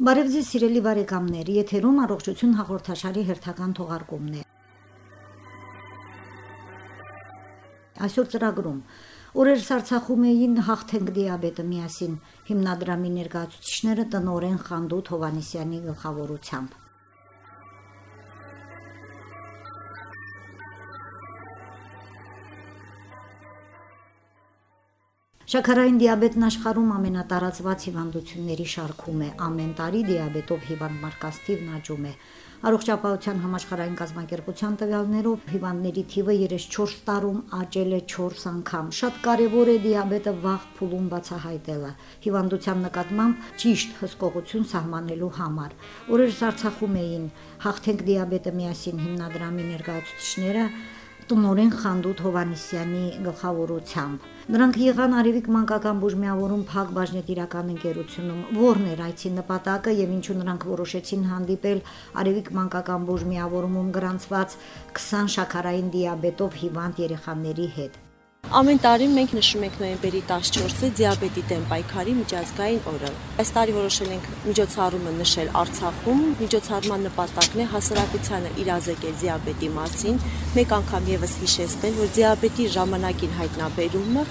Բարև ձեզ սիրելի բարեկամներ, եթերում առողջություն հաղորդաշարի հերթական թողարկումն է։ Այսօր ծրագրում. Օրերս Արցախում էին հաղթենք դիաբետը միասին. Հիմնադրամի ներկայացուցիչները տնորեն Խանդուտ Հովանիսյանի գլխավորությամբ։ Շաքարային դիաբետն աշխարհում ամենատարածված հիվանդությունների շարքում է։ Ամեն տարի դիաբետով հիվանդ մարդկանց թիվն աճում է։ Առողջապահության համաշխարհային կազմակերպության տվյալներով հիվանդների թիվը 34 տարում աճել է 4 անգամ։ Շատ կարևոր է դիաբետը վաղ փուլում բացահայտելը։ Հիվանդության նկատմամբ ճիշտ հսկողություն սահմանելու համար։ Օրերս Արցախում էին հաղթենք դիաբետը միասին հիմնադրամի ներկայացուցիչները տնորեն Խանդուտ Հովանիսյանի գլխավորությամբ։ Նրանք եղան Արևիկ մանկական բուժմիավորում Փակ բաժնետիրական ընկերությունում։ Որն էր այցի նպատակը եւ ինչու նրանք որոշեցին հանդիպել Արևիկ մանկական բուժմիավորումում գրանցված 20 շաքարային դիաբետով հիվանդ երեխաների հետ։ Ամեն տարի մենք նշում ենք նոյեմբերի 14-ը դիաբետի դեմ պայքարի միջազգային օրը։ Այս տարի որոշել ենք միջոցառումը նշել Արցախում։ Միջոցառման նպատակն է հասարակությանը իրազեկել դիաբետի մասին, մեկ անգամ եւս հիշեցնել, որ դիաբետի ժամանակին հայտնաբերումը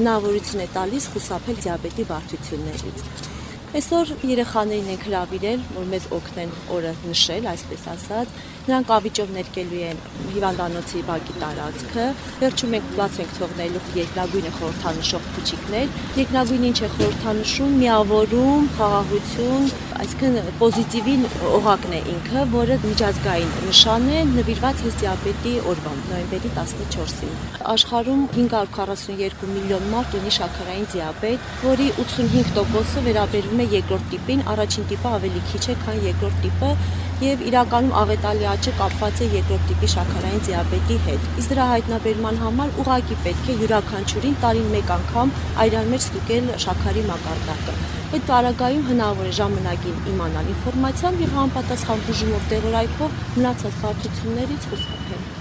հնարավորություն է տալիս խուսափել դիաբետի բարդություններից։ Այսօր երեխաներին ենք հravirել, որ մեզ օգնեն օրը նշել, այսպես ասած։ Նրանք ավիճով ներկելու են հիվանդանոցի բակի տարածքը։ Վերջում մենք բաց ենք թողնելու երկնագույնը խորհրդանշող փուչիկներ։ Երկնագույնը ինչ է խորհրդանշում՝ միավորում, խաղաղություն, այսինքն պոզիտիվին օղակն է ինքը, որը միջազգային նշան է նվիրված հենց դիաբետի օրվան, նոյեմբերի 14-ին։ Աշխարհում 542 միլիոն մարդ ունի շաքարային դիաբետ, որի 85%-ը վերաբերվում է երկրորդ տիպին, առաջին տիպը ավելի քիչ է, քան երկրորդ տիպը, եւ իրականում աղետալի աճը կապված է երկրորդ տիպի շաքարային դիաբետի հետ։ Իսկ դրա հայտնաբերման համար ուղղակի պետք է յուրաքանչյուրին տարին մեկ անգամ այրան մեջ ստուգել շաքարի մակարդակը։ Այդ տարագայում հնարավոր է ժամանակին իմանալ ինֆորմացիան եւ համապատասխան բուժումով տեղորայքով մնացած բարդություններից խուսափել։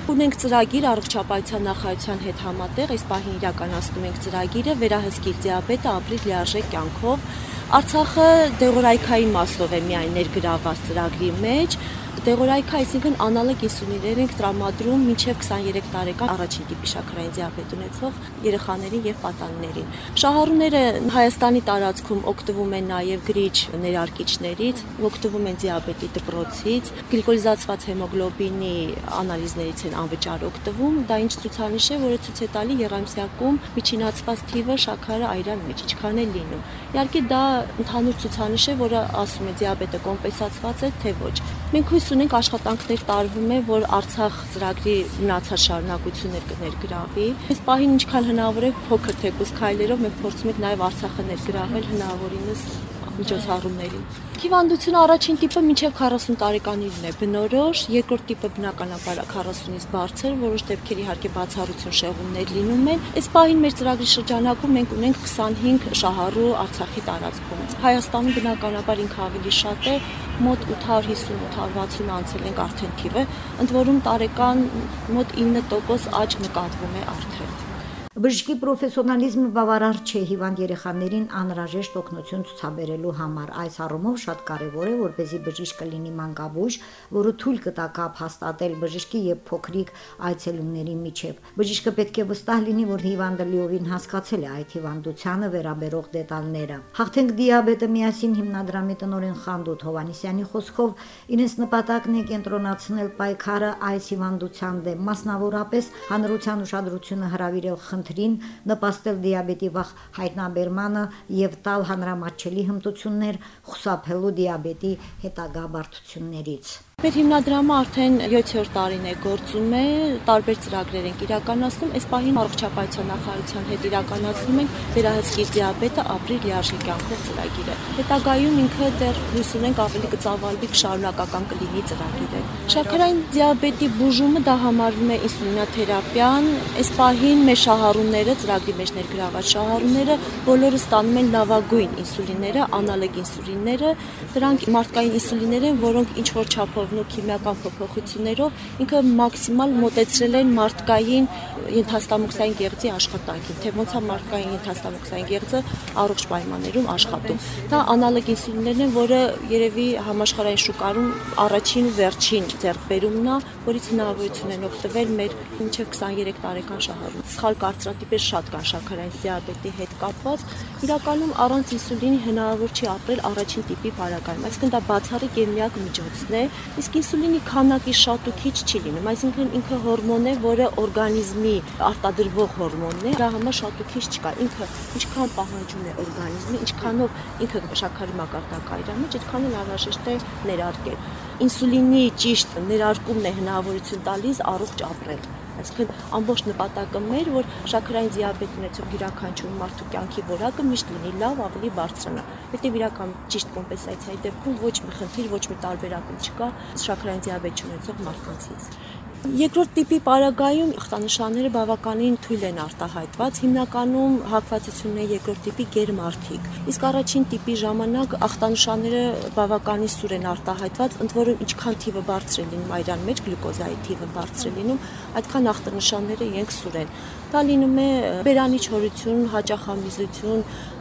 Ունենք ծրագիր առողջապահության նախարարության հետ համատեղ, այս պահին իրականացնում ենք ծրագիրը վերահսկի դիաբետը ապրի լիարժեք կյանքով Արցախը դեղորայքային մասով է միայն ներգրաված ծրագրի մեջ, դեղորայքը, այսինքն անալոգ ինսուլիններ ենք տրամադրում մինչև 23 տարեկան առաջին տիպի շաքարային դիաբետ ունեցող երեխաներին եւ պատանիներին։ Շահառուները Հայաստանի տարածքում օգտվում են նաեւ գրիչ ներարկիչներից, օգտվում են դիաբետի դպրոցից, գլիկոզացված հեմոգլոբինի անալիզներից են անվճար օգտվում։ Դա ինչ ցուցանիշ է, որը ցույց է տալի երամսյակում միջինացված թիվը շաքարը այրան մեջ ինչքան է լինում։ Իհարկե դա ընդհանուր ցուցանիշ է, որը ասում է դիաբետը կոմպենսացված է թե ոչ։ Մենք հույս ունենք աշխատանքներ տարվում է, որ Արցախ ծրագրի մնացած շարունակություններ կներգրավի։ Այս պահին ինչքան հնարավոր է փոքր թեկուզ քայլերով մենք փորձում ենք նաև Արցախը ներգրավել հնարավորինս միջոցառումներին։ Հիվանդությունը առաջին տիպը մինչև 40 տարեկանին է բնորոշ, երկրորդ տիպը բնականաբար 40-ից բարձր, որոշ դեպքեր իհարկե բացառություն շեղումներ լինում են։ Այս պահին մեր ծրագրի շրջանակում մենք ունենք 25 շահառու Արցախի տարածքում։ Հայաստանում բնականաբար ինքը ավելի շատ է, մոտ 850-860 անցել ենք արդեն թիվը, ընդ որում տարեկան մոտ 9% աճ նկատվում է արդեն։ Բժշկի պրոֆեսիոնալիզմը բավարար չէ հիվանդ երեխաներին անհրաժեշտ օգնություն ցուցաբերելու համար։ Այս առումով շատ կարևոր է, որպեսզի բժիշկը լինի մանկաբույժ, որը թույլ կտա կապ հաստատել բժշկի եւ փոքրիկ այցելուների միջև։ Բժիշկը պետք է վստահ լինի, որ հիվանդը լիովին հասկացել է այդ հիվանդությանը վերաբերող դետալները։ Հաղթենք դիաբետը միասին հիմնադրամի տնօրեն Խանդուտ Հովանիսյանի խոսքով իրենց նպատակն է կենտրոնացնել պայքարը այս հիվանդության դեմ, մասնավորապես հանրության ուշադրությունը հրավիրել խնդրի խնդրին նպաստել դիաբետի վաղ հայտնաբերմանը եւ տալ հանրամատչելի հմտություններ խուսափելու դիաբետի հետագա բարդություններից։ Մեր հիմնադրամը արդեն 7-րդ տարին է գործում է, տարբեր ծրագրեր ենք իրականացնում։ Այս պահին առողջապահության նախարարության հետ իրականացնում ենք վերահսկի դիաբետը ապրի լիարժեք կյանքով ծրագիրը։ Հետագայում ինքը դեռ հույս ունենք ավելի կծավալվի շարունակական կլինի ծրագիրը։ Շաքարային դիաբետի բուժումը դա համարվում է ինսուլինոթերապիան։ Այս պահին մեր շահառուները, ծրագրի մեջ ներգրաված շահառուները բոլորը ստանում են լավագույն ինսուլինները, անալոգ ինսուլինները։ Դրանք մարդկային ինսուլիններ են, որոնք ինչ որ չափով ջրովն ու քիմիական փոփոխություններով ինքը մաքսիմալ մոտեցրել են մարդկային ենթաստամոքսային գեղձի աշխատանքին, թե ոնց է մարդկային ենթաստամոքսային գեղձը առողջ պայմաններում աշխատում։ Դա անալոգ ինսուլիններն են, որը երևի համաշխարհային շուկայում առաջին ու վերջին ձեռքբերումն է, որից հնարավորություն են օգտվել մեր մինչև 23 տարեկան շահառու։ Սխալ կարծրատիպեր շատ կան շաքարային դիաբետի հետ կապված։ Իրականում առանց ինսուլինի հնարավոր չի ապրել առաջին տիպի բարակայում, այսինքն դա բացառիկ եւ միակ միջոցն է։ Իսկ ինսուլինի քանակի շատ ու քիչ չի լինում, այսինքն ինքը հորմոն է, որը օրգանիզմի արտադրվող հորմոնն է, դրա համար շատ ու քիչ չկա։ Ինքը ինչքան պահանջում է օրգանիզմը, ինչքանով ինքը շաքարի մակարդակը այրան մեջ, այդքան էլ անհրաժեշտ է ներարկել։ Ինսուլինի ճիշտ ներարկումն է հնարավորություն տալիս առողջ ապրել այսինքն ամբողջ նպատակը մեր որ շաքարային դիաբետ ունեցող յուրաքանչյուր մարդու կյանքի որակը միշտ լինի լավ, ավելի բարձրանա։ Որտեւ իրական ճիշտ կոմպենսացիայի դեպքում ոչ մի խնդիր, ոչ մի տարբերակում չկա շաքարային դիաբետ ունեցող մարդկանցից։ Երկրորդ տիպի պարագայում ախտանշանները բավականին թույլ են արտահայտված, հիմնականում հակվածություն է երկրորդ տիպի գերմարթիկ։ Իսկ առաջին տիպի ժամանակ ախտանշանները բավականին սուր են արտահայտված, ընդ որում ինչքան թիվը բարձր է լինում այրան մեջ գլյուկոզայի թիվը բարձր է լինում, այդքան ախտանշանները իրենք սուր են։ Դա լինում է բերանի չորություն, հաճախամիզություն,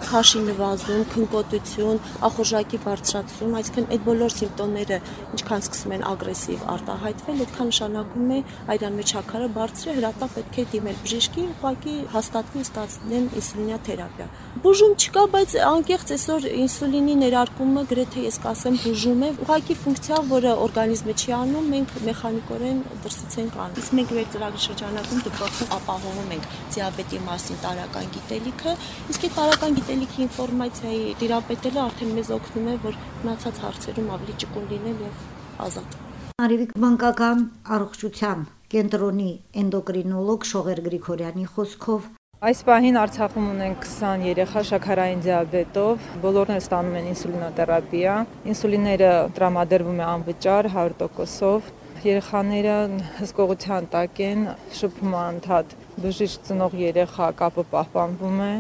քաշի նվազում, քնկոտություն, ախորժակի բարձրացում, այսինքն այդ բոլոր սիմպտոմները ինչքան սկսում են ագրեսիվ արտահայտվել, այդքան նշանակում է այրան մեջ հակարը բարձր է, հրատապ պետք է դիմել բժշկի, ուղղակի հաստատվի ստացնեն ինսուլինա թերապիա։ Բուժում չկա, բայց անկեղծ այսօր ինսուլինի ներարկումը գրեթե ես կասեմ բուժում է, ուղղակի ֆունկցիա, որը օրգանիզմը չի անում, մենք մեխանիկորեն դրսից ենք անում։ Իսկ մենք մեր ծրագրի շրջանակում դպրոցում ապահովում ենք դիաբետի մասին տարական գիտելիքը, իսկ այդ տարական գիտելիքի ինֆորմացիայի դիրապետելը արդեն մեզ օգնում է, որ մնացած հարցերում ավելի ճկուն լինել եւ ազատ։ Արիվիկ բանկական առողջության կենտրոնի էնդոկրինոլոգ Շողեր Գրիգորյանի խոսքով. Այս պահին Արցախում ունենք 20 երեխա շաքարային դիաբետով, բոլորն էլ ստանում են ինսուլինոթերապիա։ Ինսուլինները տրամադրվում է անվճար 100%-ով։ Երեխաները հսկողության տակ են, շփում անդադ բժիշկ ծնող երեխա կապը պահպանվում է,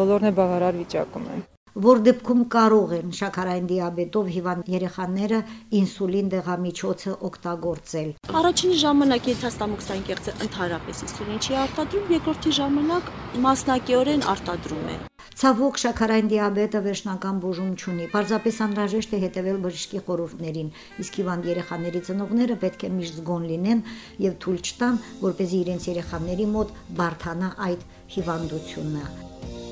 բոլորն է բավարար վիճակում են որ դեպքում կարող են շաքարային դիաբետով հիվանդ երեխաները ինսուլին դեղամիջոցը օգտագործել։ Առաջին ժամանակ ենթաստամոքսային կեղծը ընդհանրապես ինսուլին չի արտադրում, երկրորդի ժամանակ մասնակիորեն արտադրում է։ Ցավոք շաքարային դիաբետը վերջնական բուժում չունի։ Պարզապես անհրաժեշտ է հետևել բժշկի խորհուրդներին, իսկ հիվանդ երեխաների ծնողները պետք է միշտ զգոն լինեն եւ թույլ չտան, որպեսզի իրենց երեխաների մոտ բարթանա այդ հիվանդությունը։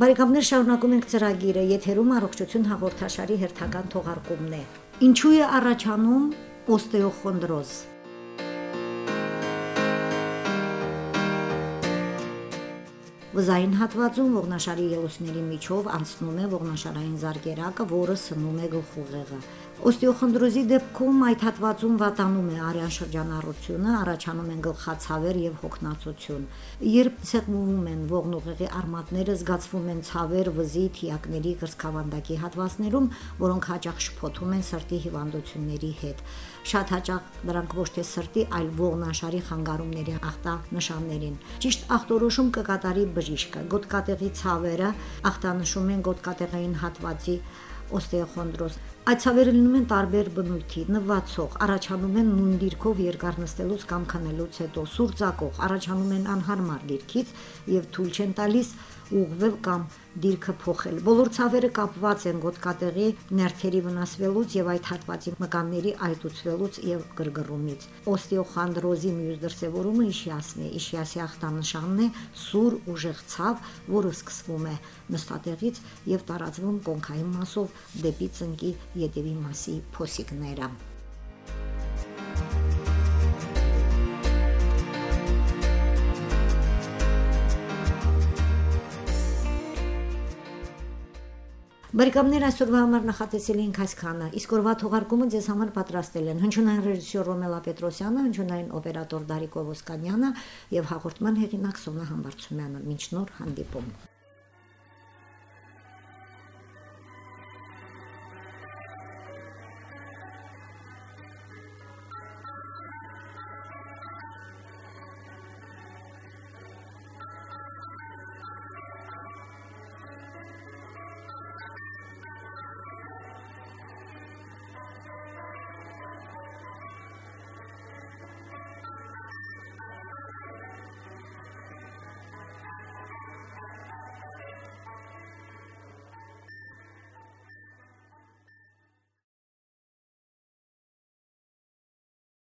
Բարեկամներ շարունակում ենք ծրագիրը, եթերում առողջություն հաղորդաշարի հերթական թողարկումն է։ Ինչու է առաջանում օստեոխոնդրոզ։ Վզային հատվածում ողնաշարի ելուսների միջով անցնում է ողնաշարային զարգերակը, որը սնում է գլխուղեղը։ Օստեոխոնդրոզի դեպքում այդ հատվածում վատանում է արյան շրջանառությունը, առաջանում են գլխացավեր եւ հոգնածություն։ Երբ ցեղվում են ողնուղեղի արմատները, զգացվում են ցավեր, վզի, թիակների, կրծքավանդակի հատվածներում, որոնք հաճախ շփոթում են սրտի հիվանդությունների հետ։ Շատ հաճախ դրանք ոչ թե սրտի, այլ ողնաշարի խանգարումների ախտանշաններին։ Ճիշտ ախտորոշում կկատարի բժիշկը։ Գոտկատեղի ցավերը ախտանշում են գոտկատեղային հատվածի օստեոխոնդրոզ Այդ ցավերը լինում են տարբեր բնույթի, նվացող, առաջանում են նույն դիրքով երկար նստելուց կամ քնելուց հետո, սուրձակող, առաջանում են անհարմար դիրքից եւ թույլ չեն տալիս ուղվել կամ դիրքը փոխել։ Բոլոր ցավերը կապված են գոտկատեղի ներթերի վնասվելուց եւ այդ հատվածի մկանների այտուցվելուց եւ գրգռումից։ Օստեոխոնդրոզի մյուս դրսևորումը իշիասն է։ Իշիասի ախտանշանն է սուր ուժեղ ցավ, որը սկսվում է նստատեղից եւ տարածվում կոնքային մասով դեպի ծնկի ետևի մասի փոսիկները։ Բարեկամներ այսօրվա համար նախատեսել ենք այսքանը։ Իսկ օրվա թողարկումը ձեզ համար պատրաստել են հնչյունային ռեժիսոր Ռոմելա Պետրոսյանը, հնչյունային օպերատոր Դարիկ Օվոսկանյանը եւ հաղորդման հեղինակ Սոնա Համբարձումյանը։ Մինչ նոր հանդիպում։